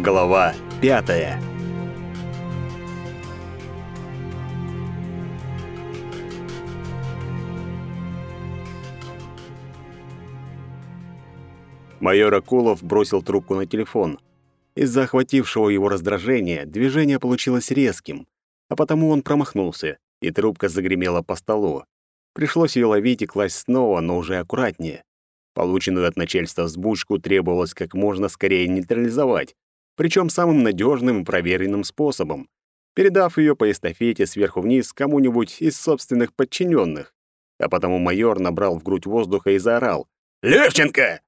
Глава пятая. Майор Акулов бросил трубку на телефон. Из-за охватившего его раздражения движение получилось резким, а потому он промахнулся, и трубка загремела по столу. Пришлось ее ловить и класть снова, но уже аккуратнее. Полученную от начальства взбучку требовалось как можно скорее нейтрализовать, причем самым надежным и проверенным способом, передав ее по эстафете сверху вниз кому-нибудь из собственных подчиненных. А потому майор набрал в грудь воздуха и заорал «Левченко!».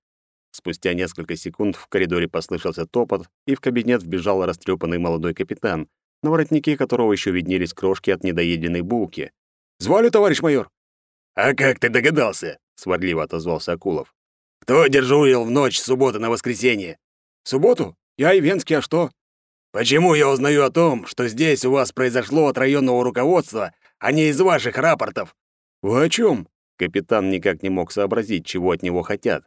Спустя несколько секунд в коридоре послышался топот, и в кабинет вбежал растрепанный молодой капитан, на воротнике которого еще виднелись крошки от недоеденной булки. «Звали, товарищ майор?» «А как ты догадался?» — сварливо отозвался Акулов. «Кто дежурил в ночь с субботы на воскресенье?» «Субботу? Я и Венский, а что?» «Почему я узнаю о том, что здесь у вас произошло от районного руководства, а не из ваших рапортов?» «Вы о чем? Капитан никак не мог сообразить, чего от него хотят.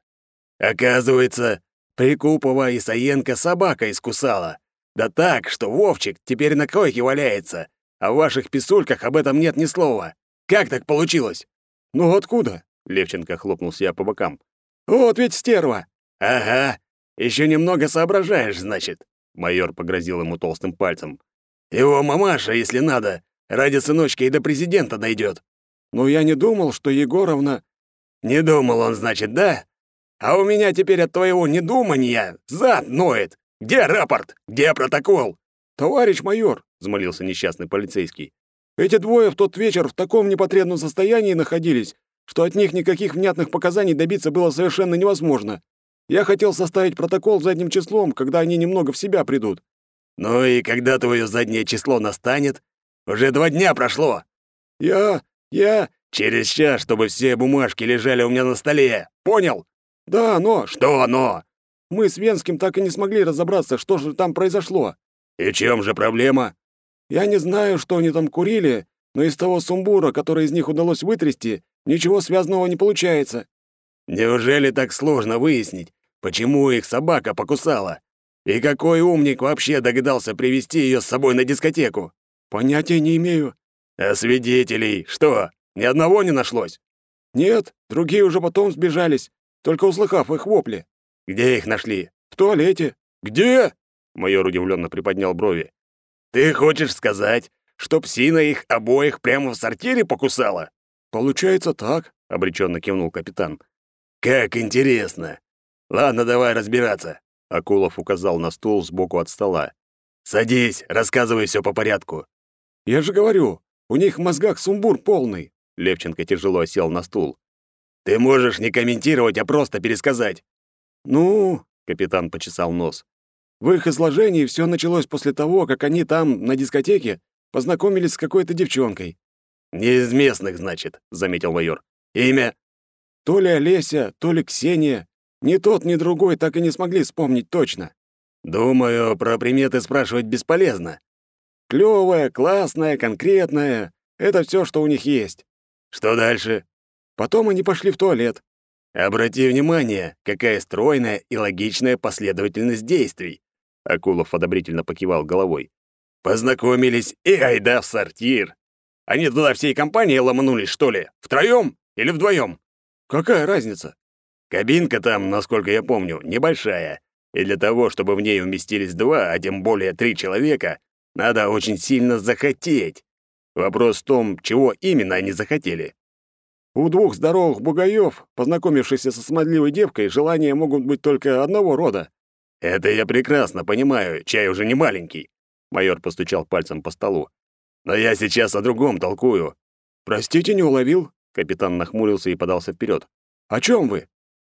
«Оказывается, Прикупова и Саенко собака искусала. Да так, что Вовчик теперь на койке валяется, а в ваших писульках об этом нет ни слова. Как так получилось?» «Ну откуда?» — Левченко хлопнул себя по бокам. «Вот ведь стерва!» «Ага, еще немного соображаешь, значит», — майор погрозил ему толстым пальцем. «Его мамаша, если надо, ради сыночка и до президента дойдет. «Но я не думал, что Егоровна...» «Не думал он, значит, да? А у меня теперь от твоего недумания зад ноет. Где рапорт? Где протокол?» «Товарищ майор», — взмолился несчастный полицейский, «эти двое в тот вечер в таком непотребном состоянии находились, что от них никаких внятных показаний добиться было совершенно невозможно. Я хотел составить протокол задним числом, когда они немного в себя придут». «Ну и когда твое заднее число настанет? Уже два дня прошло». «Я... я...» «Через час, чтобы все бумажки лежали у меня на столе. Понял?» «Да, но...» «Что но?» «Мы с Венским так и не смогли разобраться, что же там произошло». «И чем же проблема?» «Я не знаю, что они там курили, но из того сумбура, который из них удалось вытрясти, ничего связанного не получается». Неужели так сложно выяснить, почему их собака покусала? И какой умник вообще догадался привести ее с собой на дискотеку? Понятия не имею. А свидетелей что, ни одного не нашлось? Нет, другие уже потом сбежались, только услыхав их вопли. Где их нашли? В туалете. Где? Майор удивленно приподнял брови. Ты хочешь сказать, что псина их обоих прямо в сортире покусала? Получается так, обреченно кивнул капитан. «Как интересно! Ладно, давай разбираться!» Акулов указал на стул сбоку от стола. «Садись, рассказывай все по порядку». «Я же говорю, у них в мозгах сумбур полный». Левченко тяжело сел на стул. «Ты можешь не комментировать, а просто пересказать». «Ну...» — капитан почесал нос. «В их изложении все началось после того, как они там, на дискотеке, познакомились с какой-то девчонкой». «Не из местных, значит», — заметил майор. «Имя?» То ли Олеся, то ли Ксения. Ни тот, ни другой так и не смогли вспомнить точно. Думаю, про приметы спрашивать бесполезно. Клёвая, классная, конкретная — это все, что у них есть. Что дальше? Потом они пошли в туалет. Обрати внимание, какая стройная и логичная последовательность действий. Акулов одобрительно покивал головой. Познакомились и айда в сортир. Они туда всей компанией ломанулись, что ли? Втроём или вдвоём? Какая разница? Кабинка там, насколько я помню, небольшая. И для того, чтобы в ней уместились два, а тем более три человека, надо очень сильно захотеть. Вопрос в том, чего именно они захотели. У двух здоровых бугаев, познакомившихся со смазливой девкой, желания могут быть только одного рода. Это я прекрасно понимаю, чай уже не маленький. Майор постучал пальцем по столу. Но я сейчас о другом толкую. Простите, не уловил. Капитан нахмурился и подался вперед. «О чем вы?»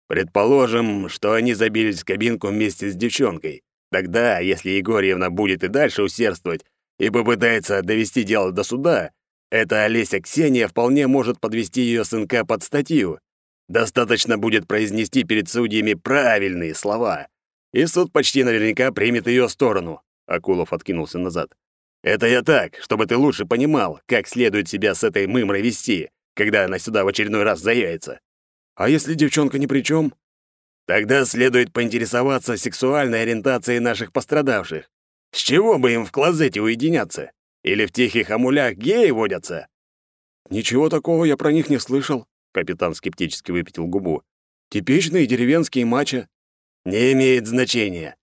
«Предположим, что они забились в кабинку вместе с девчонкой. Тогда, если Егорьевна будет и дальше усердствовать и попытается довести дело до суда, эта Олеся Ксения вполне может подвести ее сынка под статью. Достаточно будет произнести перед судьями правильные слова, и суд почти наверняка примет ее сторону». Акулов откинулся назад. «Это я так, чтобы ты лучше понимал, как следует себя с этой мымрой вести, когда она сюда в очередной раз заявится. А если девчонка ни при чем? Тогда следует поинтересоваться сексуальной ориентацией наших пострадавших. С чего бы им в клозете уединяться? Или в тихих амулях геи водятся? Ничего такого я про них не слышал, капитан скептически выпятил губу. Типичные деревенские мачо. Не имеет значения.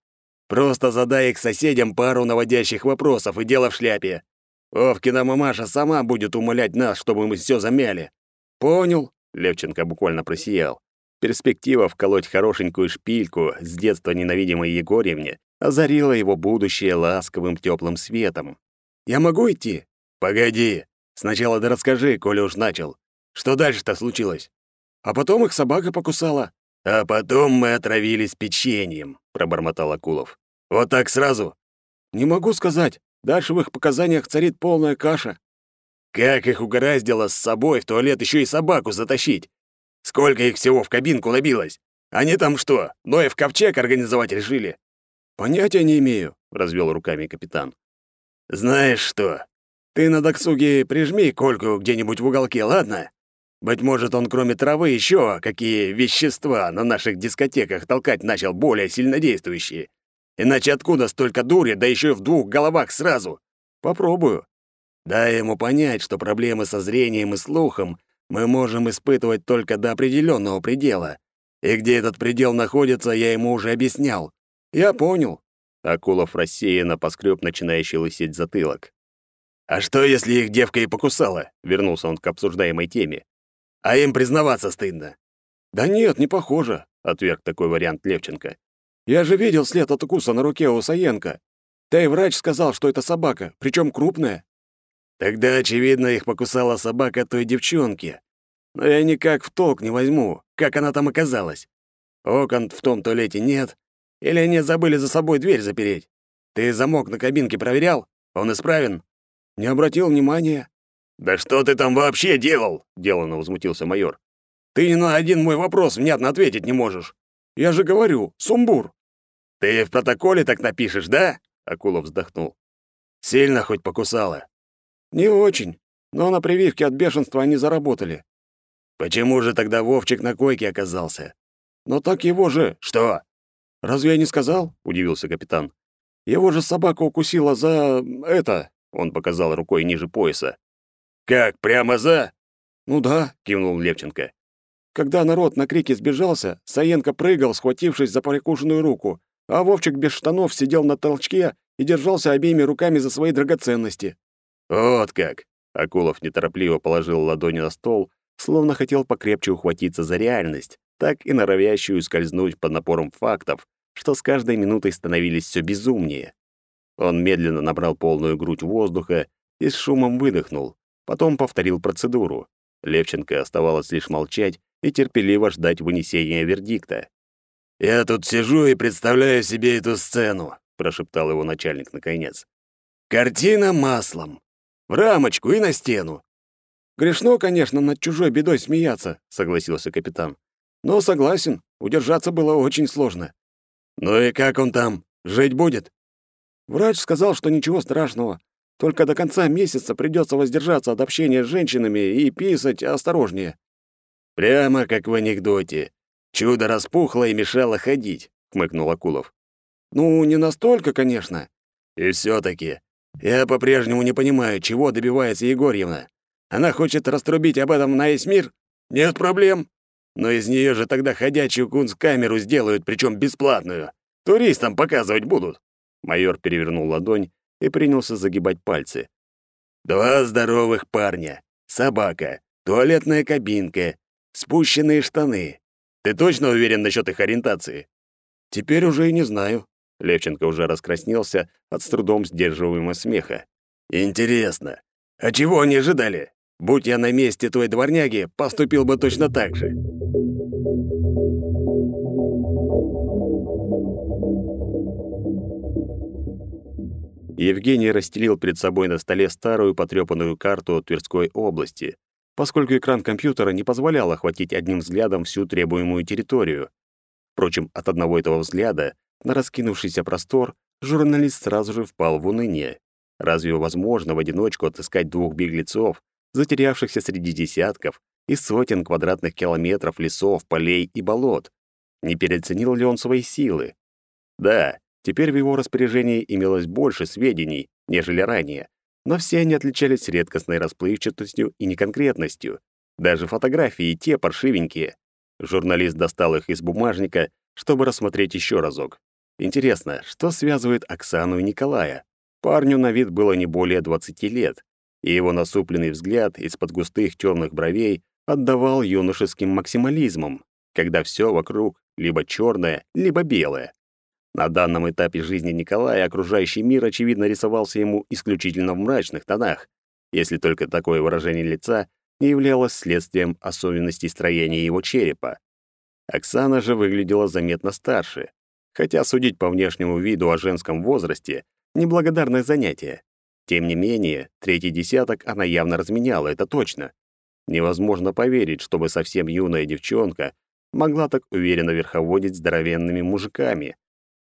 Просто задай их соседям пару наводящих вопросов, и дело в шляпе. Овкина мамаша сама будет умолять нас, чтобы мы все замяли. Понял, Левченко буквально просиял. Перспектива вколоть хорошенькую шпильку с детства ненавидимой Егорьевне озарила его будущее ласковым теплым светом. «Я могу идти?» «Погоди. Сначала да расскажи, коли уж начал. Что дальше-то случилось?» «А потом их собака покусала». «А потом мы отравились печеньем», — пробормотал Акулов. «Вот так сразу?» «Не могу сказать. Дальше в их показаниях царит полная каша». «Как их угораздило с собой в туалет еще и собаку затащить? Сколько их всего в кабинку набилось? Они там что, Ноев ковчег организовать решили?» «Понятия не имею», — развел руками капитан. «Знаешь что? Ты на доксуге прижми Кольку где-нибудь в уголке, ладно? Быть может, он кроме травы еще какие вещества на наших дискотеках толкать начал более сильнодействующие. Иначе откуда столько дури, да еще и в двух головах сразу? Попробую. Дай ему понять, что проблемы со зрением и слухом мы можем испытывать только до определенного предела. И где этот предел находится, я ему уже объяснял. Я понял. Акулов рассеянно поскреб начинающий лысеть затылок. «А что, если их девка и покусала?» — вернулся он к обсуждаемой теме. «А им признаваться стыдно». «Да нет, не похоже», — отверг такой вариант Левченко. «Я же видел след от укуса на руке у Саенко. Да и врач сказал, что это собака, причем крупная». Тогда, очевидно, их покусала собака той девчонки. Но я никак в толк не возьму, как она там оказалась. Окон в том туалете нет, или они забыли за собой дверь запереть. Ты замок на кабинке проверял? Он исправен? Не обратил внимания. Да что ты там вообще делал? деланно возмутился майор. Ты ни на один мой вопрос внятно ответить не можешь. Я же говорю, сумбур. Ты в протоколе так напишешь, да? Акулов вздохнул. Сильно хоть покусала. Не очень, но на прививке от бешенства они заработали. Почему же тогда Вовчик на койке оказался? Но так его же... Что? Разве я не сказал? Удивился капитан. Его же собака укусила за... это... Он показал рукой ниже пояса. «Как, прямо за?» «Ну да», — кивнул Левченко. Когда народ на крики сбежался, Саенко прыгал, схватившись за прикушенную руку, а Вовчик без штанов сидел на толчке и держался обеими руками за свои драгоценности. «Вот как!» Акулов неторопливо положил ладони на стол, словно хотел покрепче ухватиться за реальность, так и норовящую скользнуть под напором фактов, что с каждой минутой становились все безумнее. Он медленно набрал полную грудь воздуха и с шумом выдохнул, потом повторил процедуру. Левченко оставалось лишь молчать и терпеливо ждать вынесения вердикта. «Я тут сижу и представляю себе эту сцену», — прошептал его начальник наконец. «Картина маслом. В рамочку и на стену. Грешно, конечно, над чужой бедой смеяться, согласился капитан. Но согласен, удержаться было очень сложно. Ну и как он там? Жить будет? Врач сказал, что ничего страшного. Только до конца месяца придется воздержаться от общения с женщинами и писать осторожнее. Прямо как в анекдоте. Чудо распухло и мешало ходить, хмыкнул Акулов. Ну, не настолько, конечно. И все таки я по-прежнему не понимаю, чего добивается Егорьевна. Она хочет раструбить об этом на весь мир? Нет проблем. Но из нее же тогда ходячую кунсткамеру сделают, причем бесплатную. Туристам показывать будут. Майор перевернул ладонь и принялся загибать пальцы. Два здоровых парня, собака, туалетная кабинка, спущенные штаны. Ты точно уверен насчет их ориентации? Теперь уже и не знаю. Левченко уже раскраснелся от с трудом сдерживаемого смеха. «Интересно, а чего они ожидали? Будь я на месте той дворняги, поступил бы точно так же». Евгений расстелил перед собой на столе старую потрёпанную карту Тверской области, поскольку экран компьютера не позволял охватить одним взглядом всю требуемую территорию. Впрочем, от одного этого взгляда на раскинувшийся простор, журналист сразу же впал в уныние. Разве возможно в одиночку отыскать двух беглецов, затерявшихся среди десятков и сотен квадратных километров лесов, полей и болот? Не переоценил ли он свои силы? Да, теперь в его распоряжении имелось больше сведений, нежели ранее, но все они отличались редкостной расплывчатостью и неконкретностью. Даже фотографии те паршивенькие. Журналист достал их из бумажника, чтобы рассмотреть еще разок. Интересно, что связывает Оксану и Николая? Парню на вид было не более 20 лет, и его насупленный взгляд из-под густых темных бровей отдавал юношеским максимализмом, когда все вокруг либо черное, либо белое. На данном этапе жизни Николая окружающий мир, очевидно, рисовался ему исключительно в мрачных тонах, если только такое выражение лица не являлось следствием особенностей строения его черепа. Оксана же выглядела заметно старше, хотя судить по внешнему виду о женском возрасте — неблагодарное занятие. Тем не менее, третий десяток она явно разменяла, это точно. Невозможно поверить, чтобы совсем юная девчонка могла так уверенно верховодить здоровенными мужиками.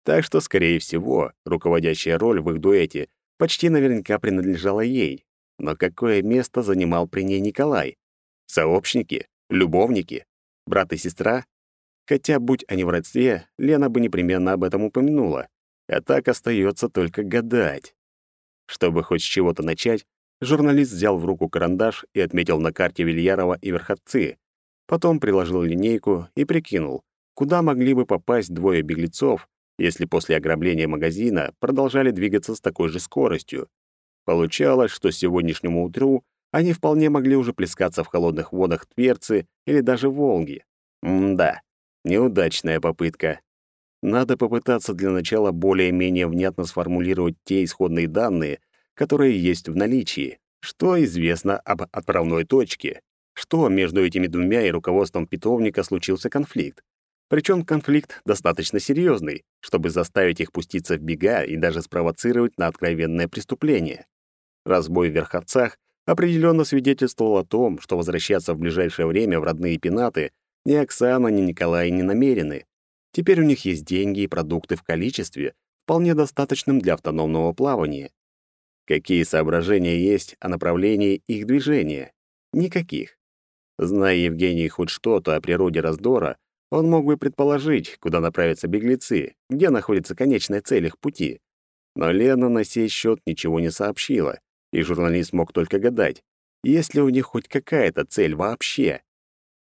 Так что, скорее всего, руководящая роль в их дуэте почти наверняка принадлежала ей. Но какое место занимал при ней Николай? Сообщники? Любовники? Брат и сестра? Хотя, будь они в родстве, Лена бы непременно об этом упомянула. А так остается только гадать. Чтобы хоть с чего-то начать, журналист взял в руку карандаш и отметил на карте Вильярова и Верховцы. Потом приложил линейку и прикинул, куда могли бы попасть двое беглецов, если после ограбления магазина продолжали двигаться с такой же скоростью. Получалось, что сегодняшнему утру они вполне могли уже плескаться в холодных водах Тверцы или даже Волги. М-да, неудачная попытка. Надо попытаться для начала более-менее внятно сформулировать те исходные данные, которые есть в наличии. Что известно об отправной точке? Что между этими двумя и руководством питомника случился конфликт? Причем конфликт достаточно серьезный, чтобы заставить их пуститься в бега и даже спровоцировать на откровенное преступление. Разбой в Верховцах определенно свидетельствовал о том, что возвращаться в ближайшее время в родные пенаты ни Оксана, ни Николай не намерены. Теперь у них есть деньги и продукты в количестве, вполне достаточном для автономного плавания. Какие соображения есть о направлении их движения? Никаких. Зная Евгений хоть что-то о природе раздора, он мог бы предположить, куда направятся беглецы, где находится конечная цель их пути. Но Лена на сей счет ничего не сообщила и журналист мог только гадать, есть ли у них хоть какая-то цель вообще.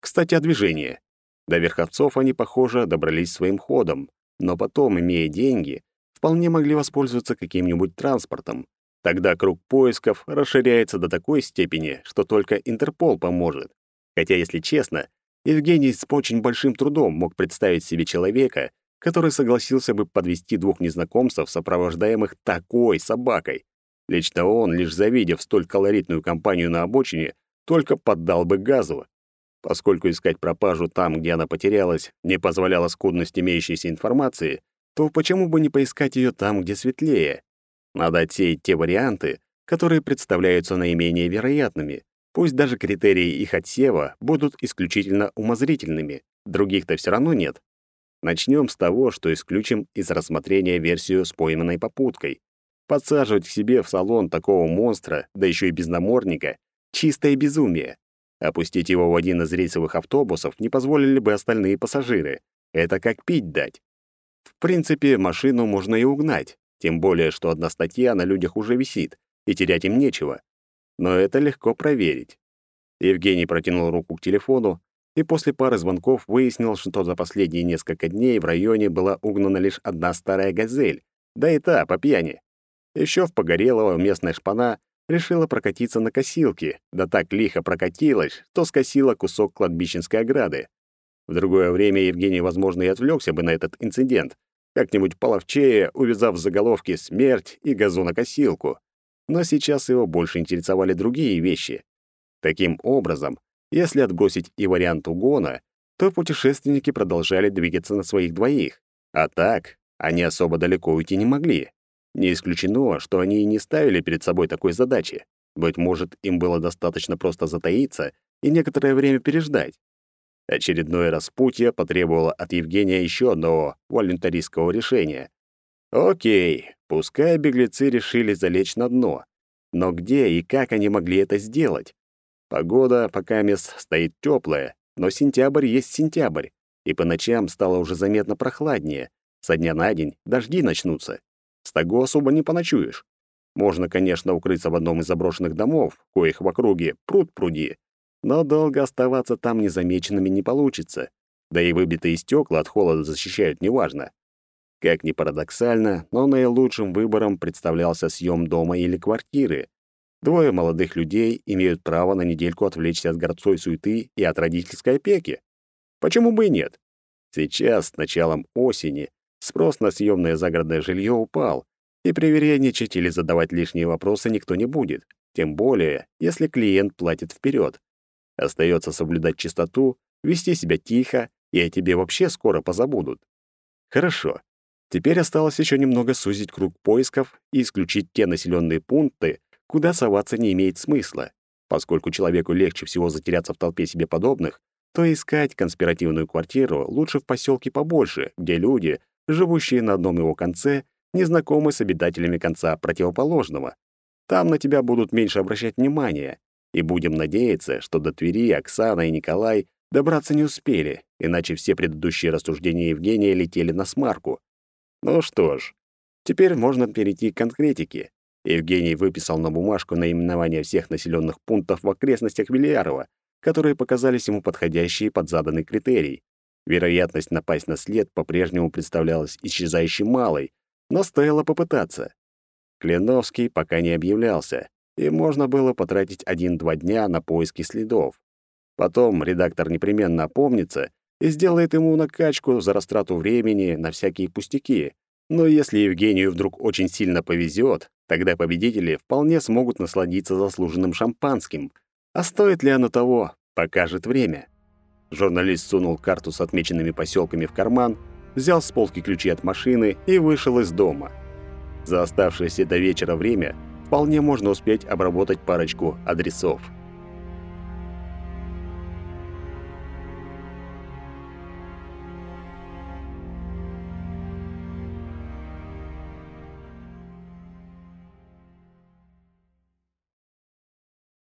Кстати, о движении. До Верховцов они, похоже, добрались своим ходом, но потом, имея деньги, вполне могли воспользоваться каким-нибудь транспортом. Тогда круг поисков расширяется до такой степени, что только Интерпол поможет. Хотя, если честно, Евгений с очень большим трудом мог представить себе человека, который согласился бы подвести двух незнакомцев, сопровождаемых такой собакой. Лично он, лишь завидев столь колоритную компанию на обочине, только поддал бы газу. Поскольку искать пропажу там, где она потерялась, не позволяла скудность имеющейся информации, то почему бы не поискать ее там, где светлее? Надо отсеять те варианты, которые представляются наименее вероятными. Пусть даже критерии их отсева будут исключительно умозрительными, других-то все равно нет. Начнем с того, что исключим из рассмотрения версию с пойманной попуткой. Подсаживать к себе в салон такого монстра, да еще и без намордника — чистое безумие. Опустить его в один из рейсовых автобусов не позволили бы остальные пассажиры. Это как пить дать. В принципе, машину можно и угнать, тем более, что одна статья на людях уже висит, и терять им нечего. Но это легко проверить. Евгений протянул руку к телефону, и после пары звонков выяснил, что за последние несколько дней в районе была угнана лишь одна старая «Газель», да и та по пьяни. Еще в Погорелово местная шпана решила прокатиться на косилке, да так лихо прокатилась, что скосила кусок кладбищенской ограды. В другое время Евгений, возможно, и отвлекся бы на этот инцидент, как-нибудь половчее, увязав в заголовке «Смерть» и «Газонокосилку». Но сейчас его больше интересовали другие вещи. Таким образом, если отбросить и вариант угона, то путешественники продолжали двигаться на своих двоих. А так, они особо далеко уйти не могли. Не исключено, что они и не ставили перед собой такой задачи. Быть может, им было достаточно просто затаиться и некоторое время переждать. Очередное распутье потребовало от Евгения еще одного волюнтаристского решения. Окей, пускай беглецы решили залечь на дно. Но где и как они могли это сделать? Погода пока мест стоит теплая, но сентябрь есть сентябрь. и по ночам стало уже заметно прохладнее. Со дня на день дожди начнутся. В стогу особо не поночуешь. Можно, конечно, укрыться в одном из заброшенных домов, коих в округе пруд пруди, но долго оставаться там незамеченными не получится. Да и выбитые стекла от холода защищают неважно. Как ни парадоксально, но наилучшим выбором представлялся съем дома или квартиры. Двое молодых людей имеют право на недельку отвлечься от городской суеты и от родительской опеки. Почему бы и нет? Сейчас, с началом осени, спрос на съемное загородное жилье упал, и привередничать или задавать лишние вопросы никто не будет, тем более, если клиент платит вперед. Остается соблюдать чистоту, вести себя тихо, и о тебе вообще скоро позабудут. Хорошо. Теперь осталось еще немного сузить круг поисков и исключить те населенные пункты, куда соваться не имеет смысла. Поскольку человеку легче всего затеряться в толпе себе подобных, то искать конспиративную квартиру лучше в поселке побольше, где люди, живущие на одном его конце, не знакомы с обитателями конца противоположного. Там на тебя будут меньше обращать внимания, и будем надеяться, что до Твери Оксана и Николай добраться не успели, иначе все предыдущие рассуждения Евгения летели на смарку. Ну что ж, теперь можно перейти к конкретике. Евгений выписал на бумажку наименования всех населенных пунктов в окрестностях Вильярова, которые показались ему подходящие под заданный критерий. Вероятность напасть на след по-прежнему представлялась исчезающей малой, но стоило попытаться. Кленовский пока не объявлялся, и можно было потратить один-два дня на поиски следов. Потом редактор непременно опомнится и сделает ему накачку за растрату времени на всякие пустяки. Но если Евгению вдруг очень сильно повезет, тогда победители вполне смогут насладиться заслуженным шампанским. А стоит ли оно того, покажет время. Журналист сунул карту с отмеченными поселками в карман, взял с полки ключи от машины и вышел из дома. За оставшееся до вечера время – вполне можно успеть обработать парочку адресов.